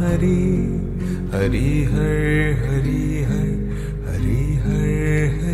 हरि हरि हर हरि हर हरि हर हरि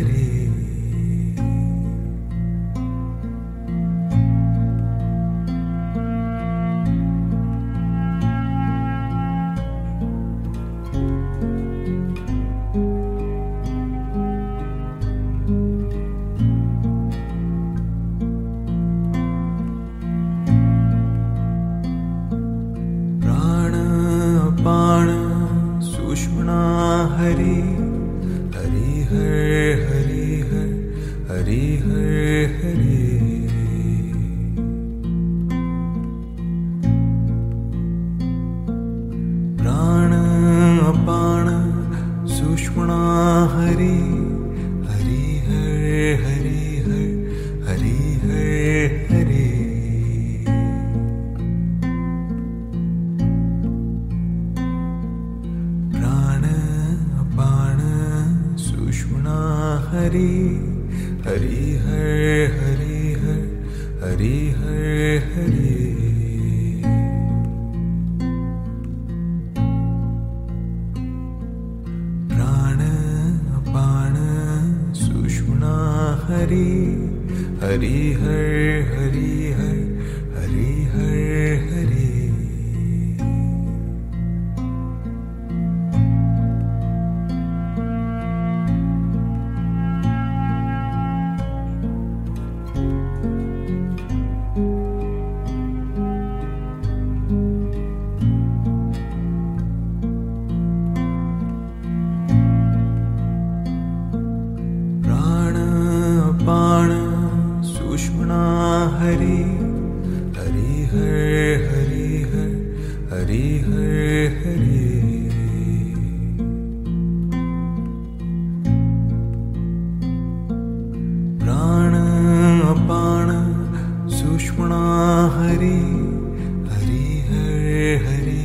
प्राण अपाण सुष्मणा हरि हरि हरि हरि।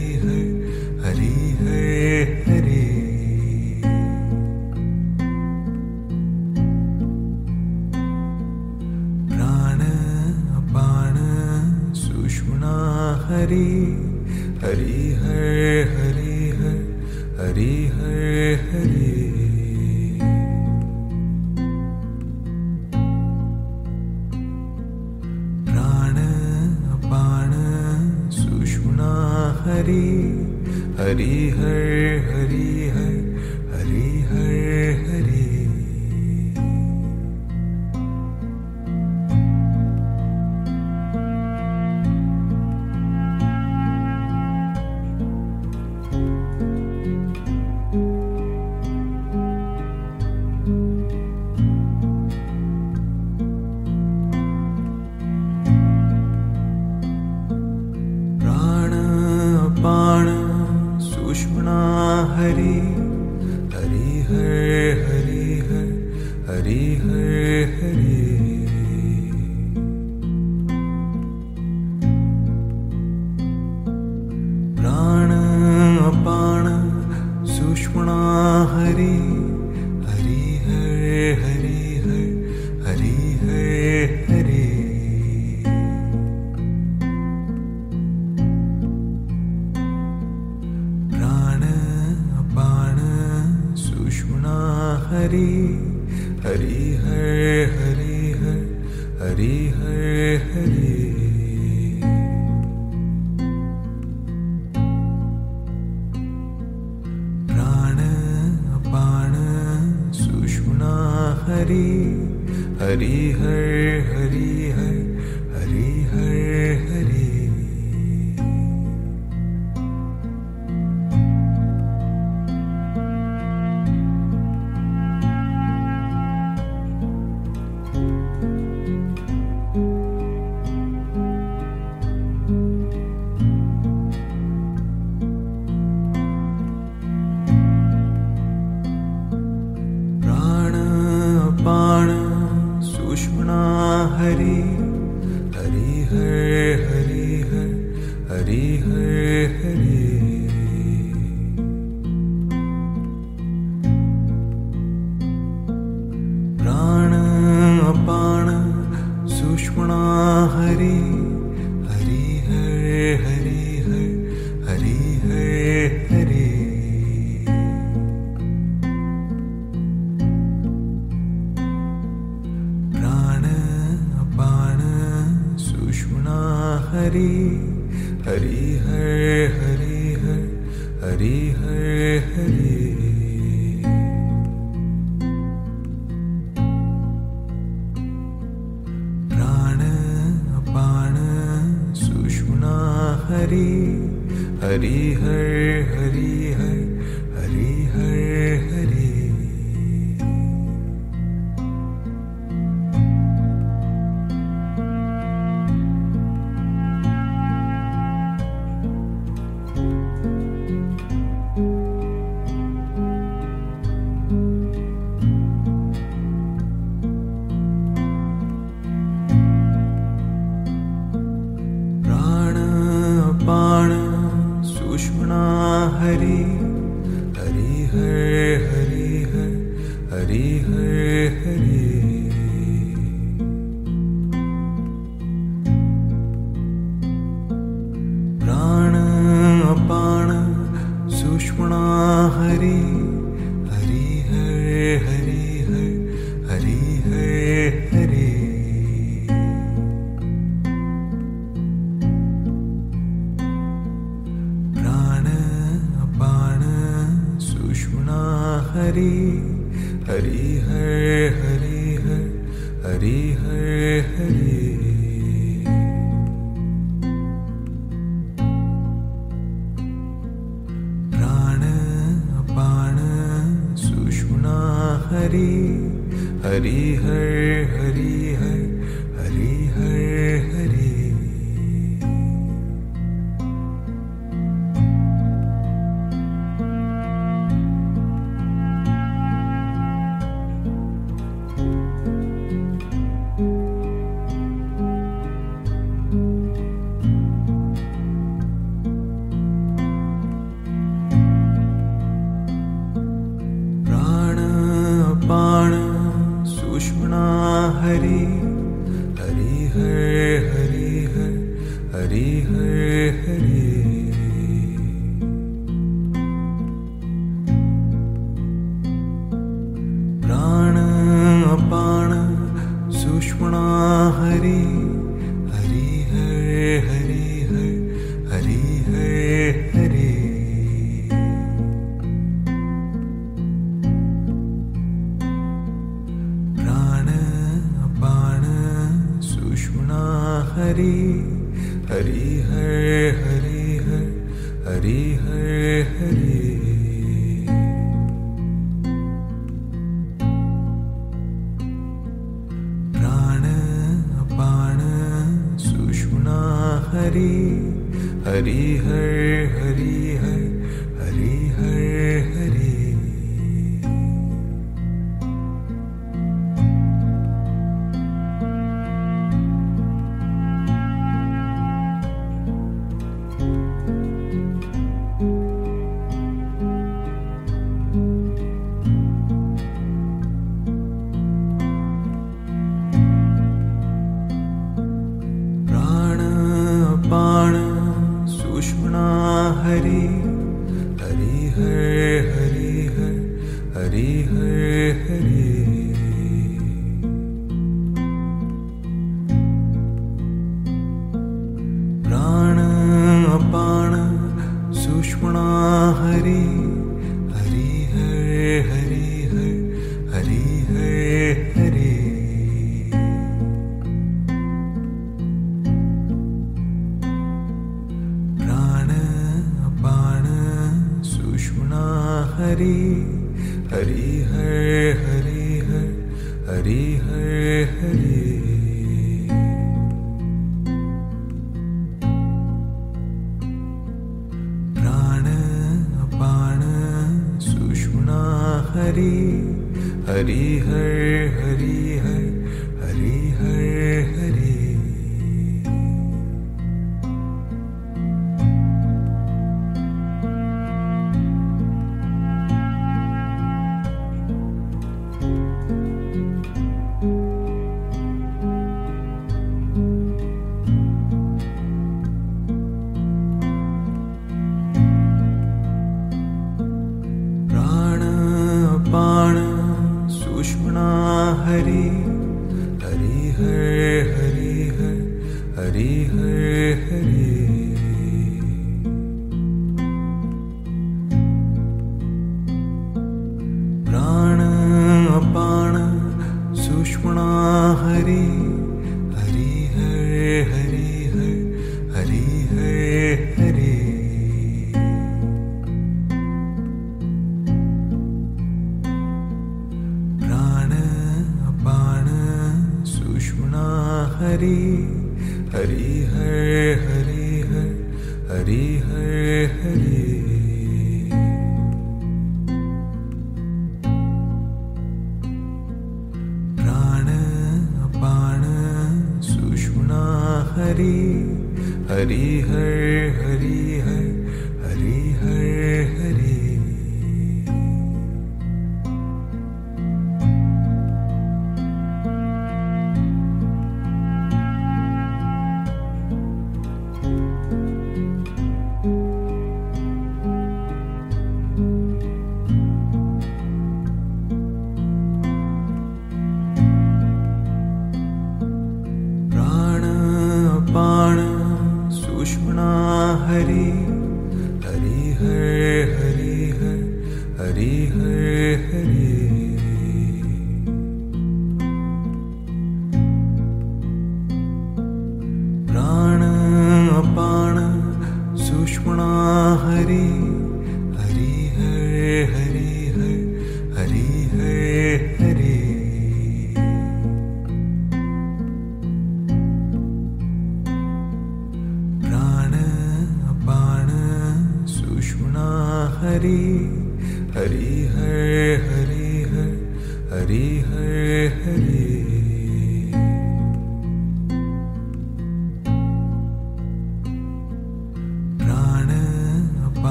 हरि हरि हर हरि हर हरि हर। हरि प्राण प्राण सुषुणा हरि हरि हर हरि हर।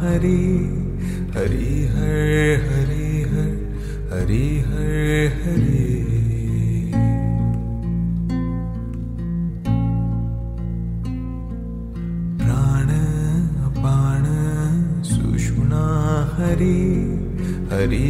हरि हरि हर हरि हर हरि हर हरि। प्राण प्राण सुशुणा हरि हरि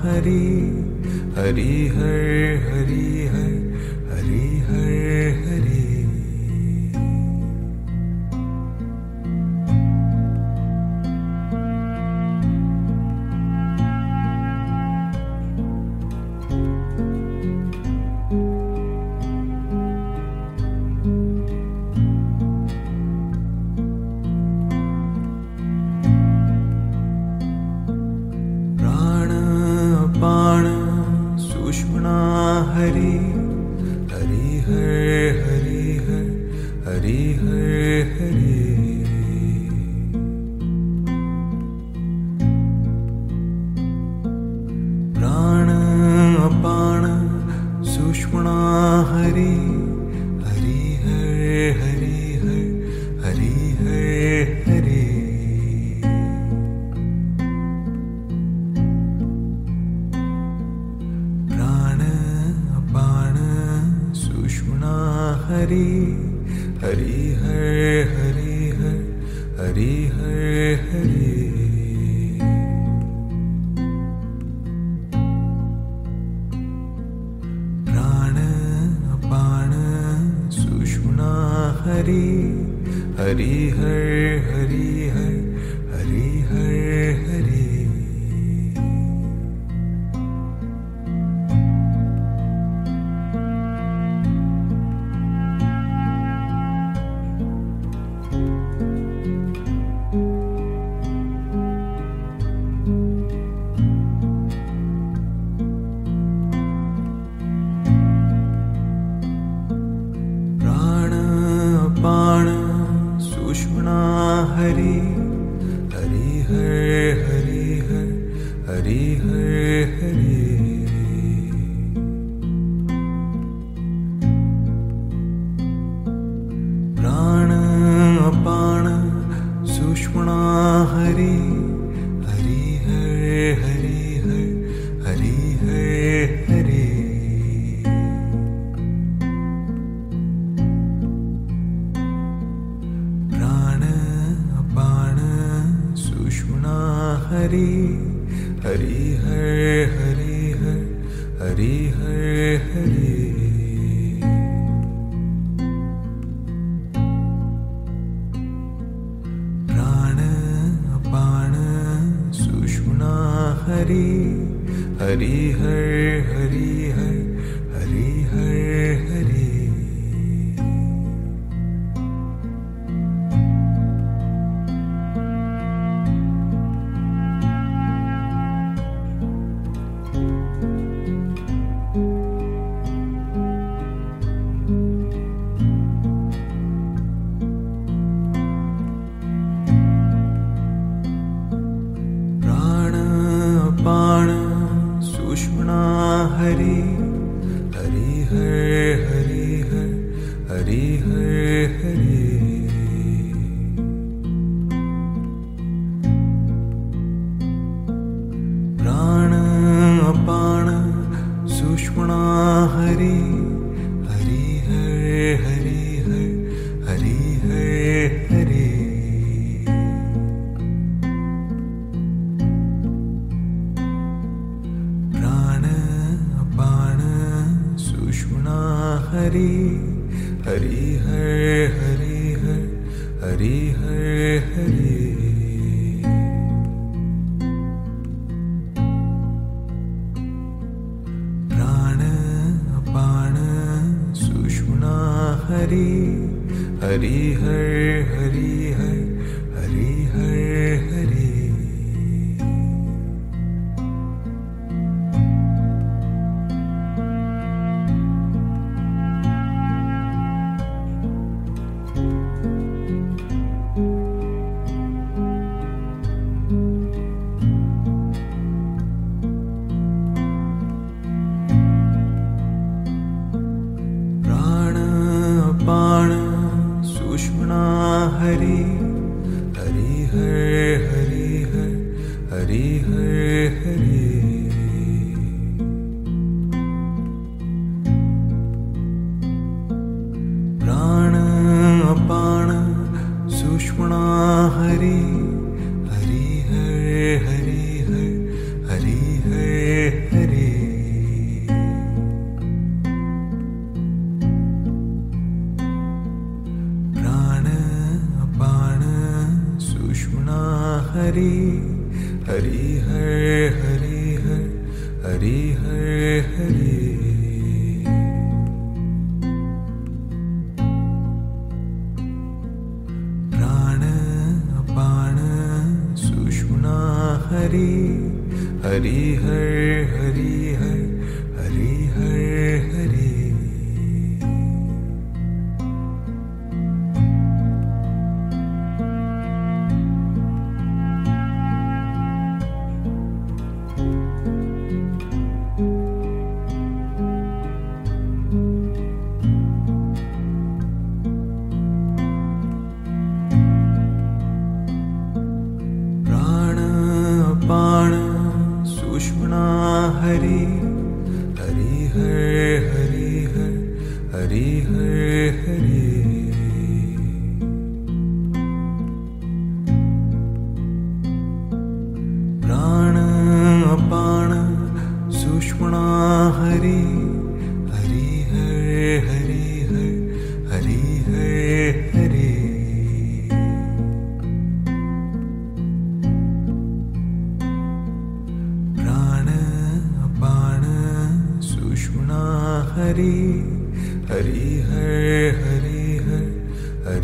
हरि हरि हर हरि हर। हरि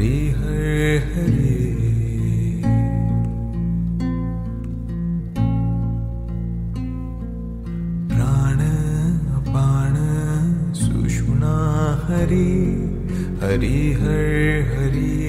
हरि हर हरे। प्राण हरि हरि हर। हरि हर हरि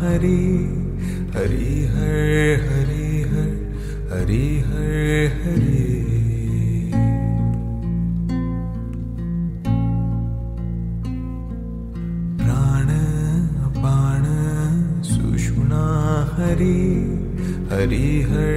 हरे हरि हर हरि हर हरि हर हरे। प्राण पाण सुषुणा हरि हरि हर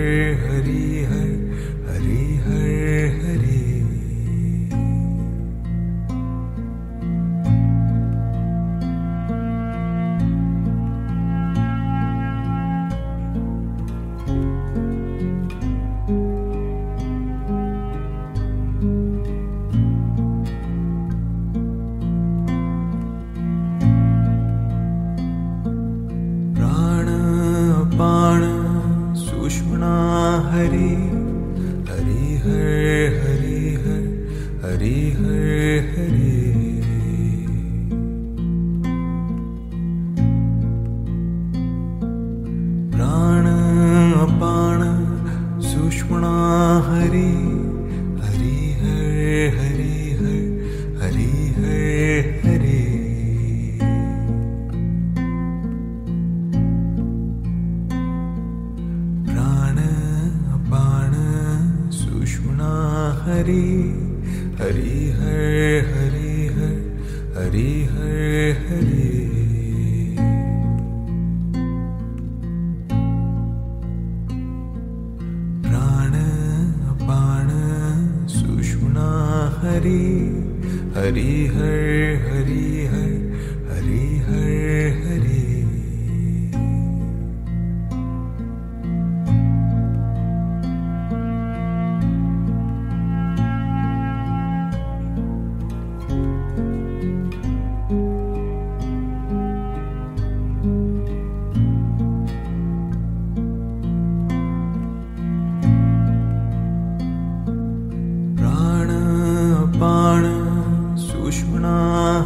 ष्मणा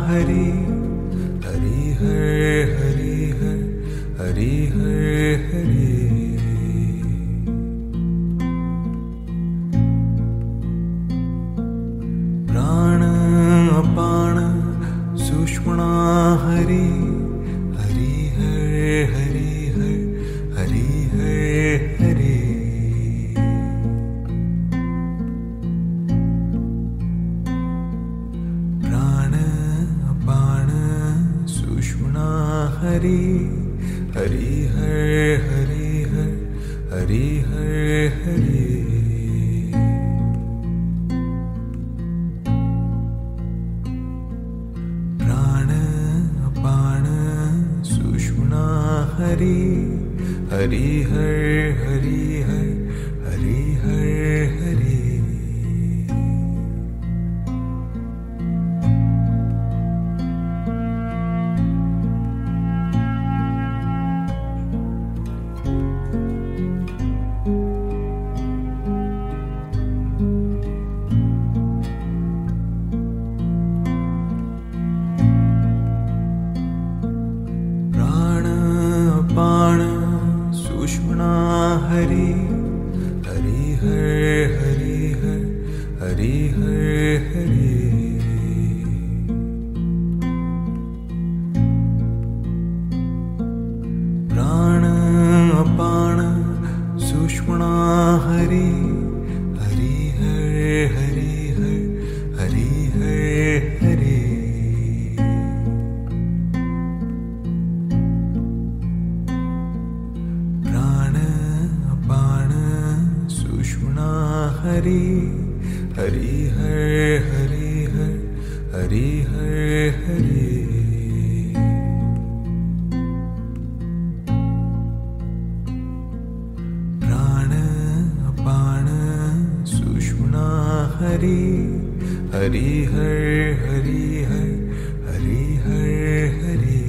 हरि। हरि हरे हरि हरि हरि हरे हरि। हरि हर हरि हर हरि हर हरि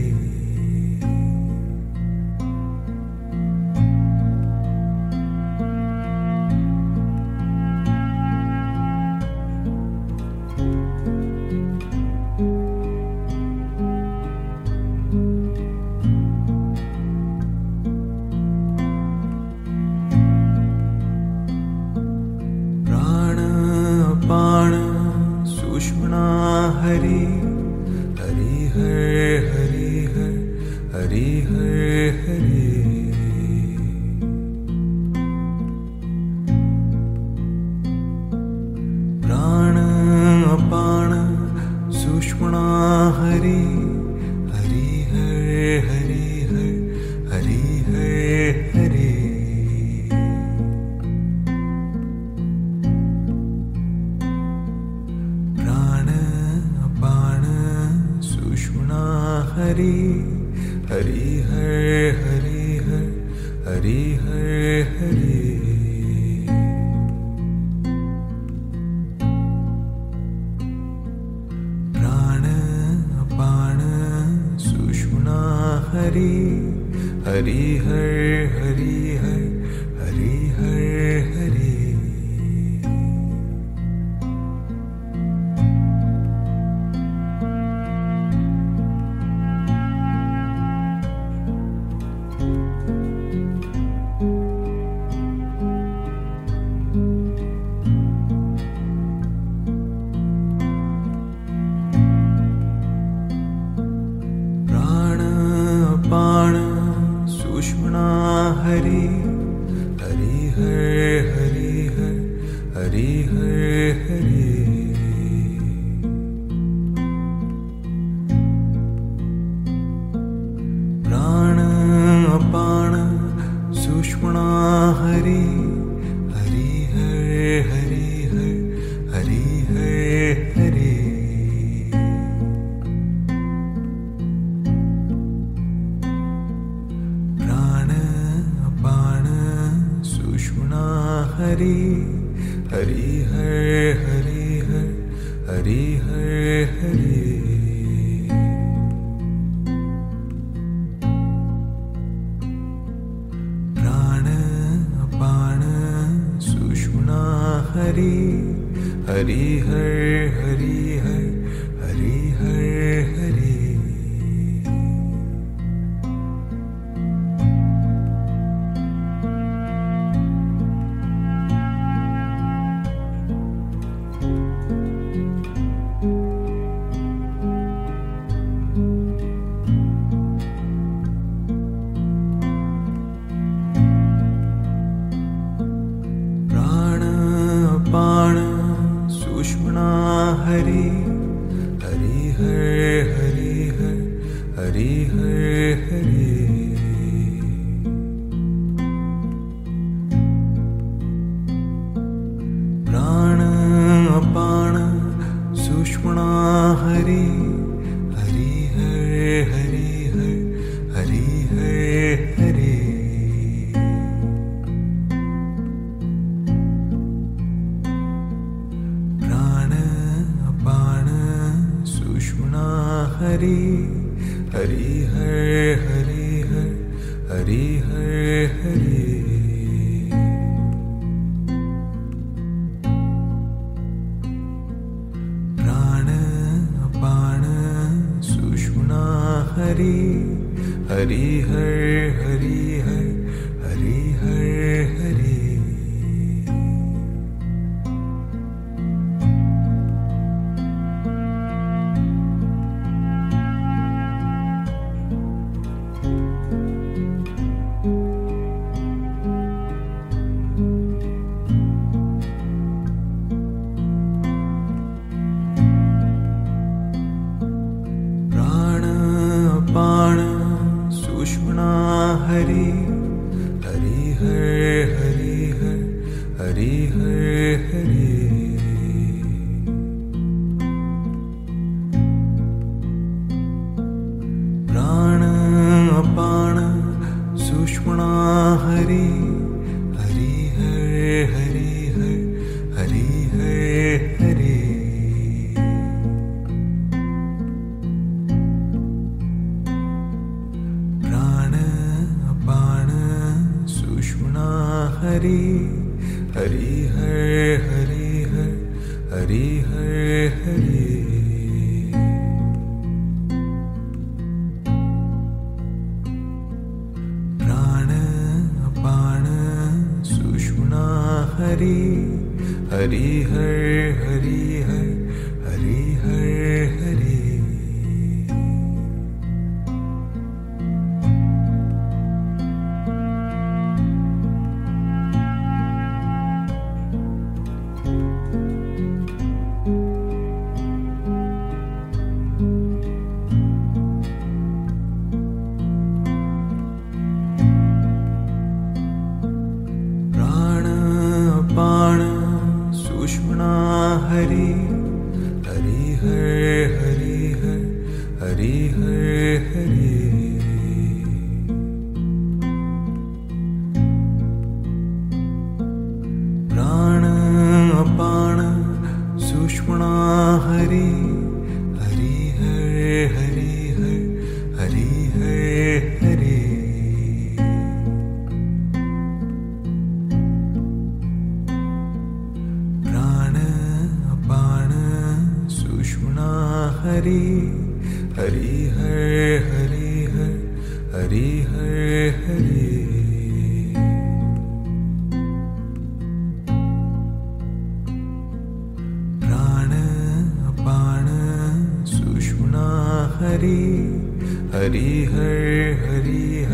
हरि हरि हरे हरि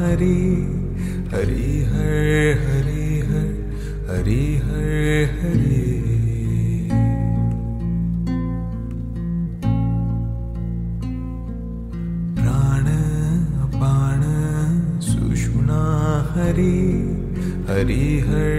हरि हरि हर हरि हर हरि हर हरि। प्राण बाण सुषुणा हरि हरि हर।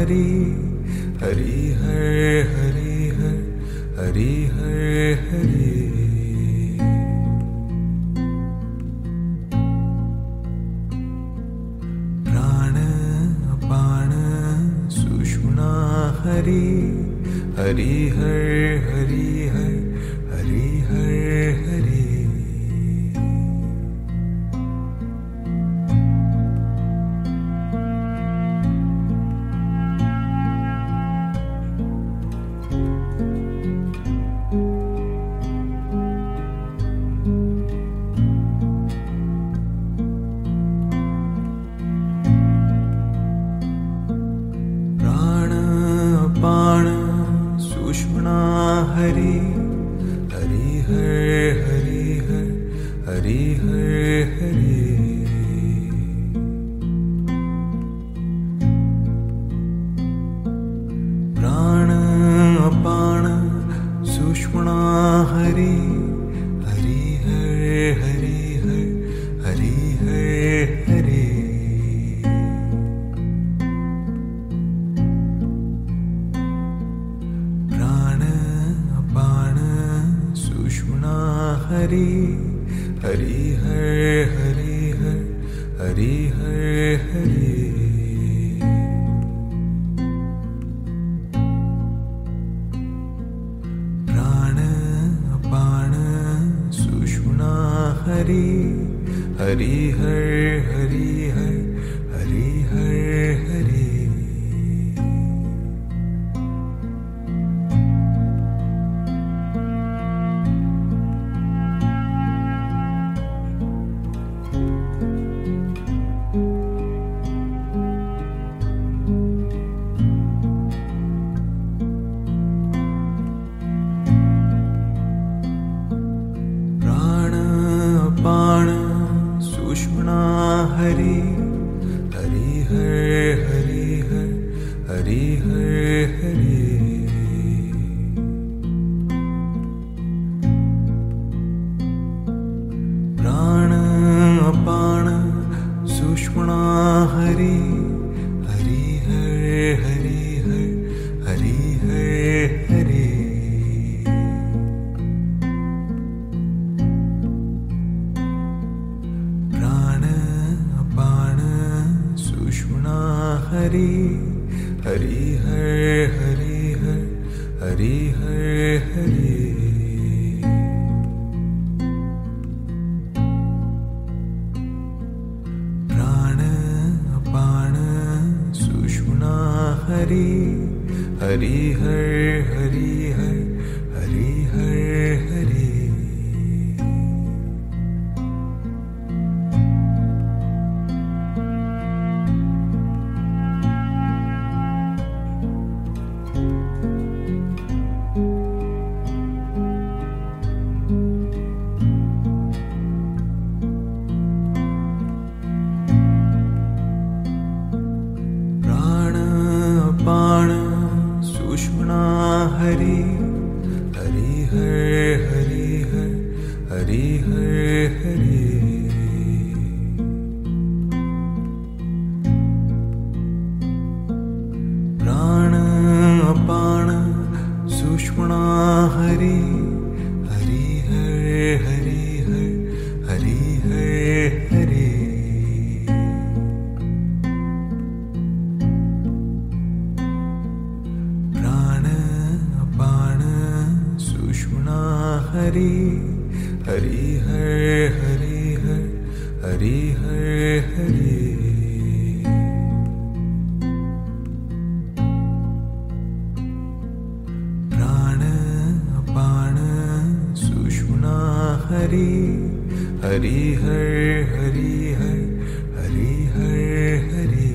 हरि हरि हरे हरि हरि हरे हरि प्राण हरि हरि हर हरि हर हरि हर हरि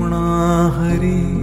लक्ष्मणा णाहरि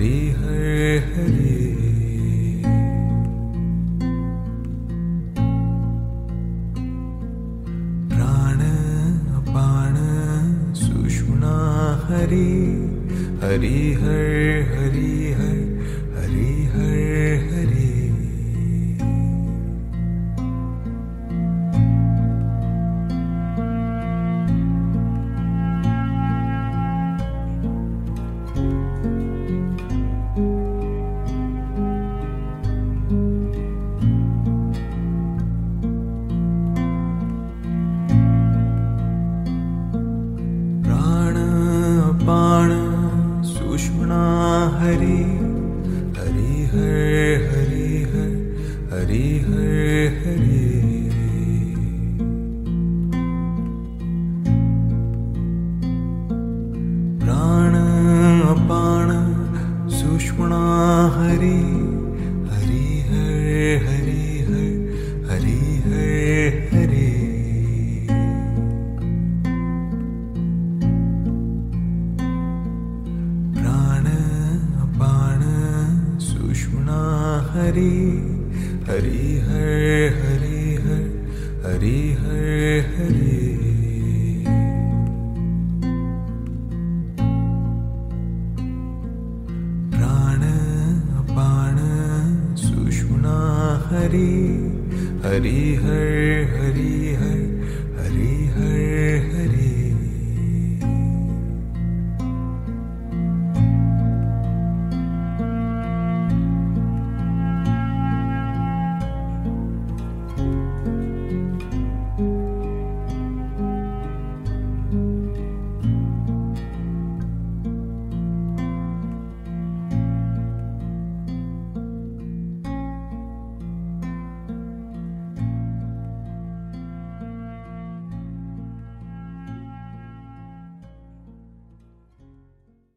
हरि हर हरि। प्राण सुषुम्ना हरि हरि हर हरि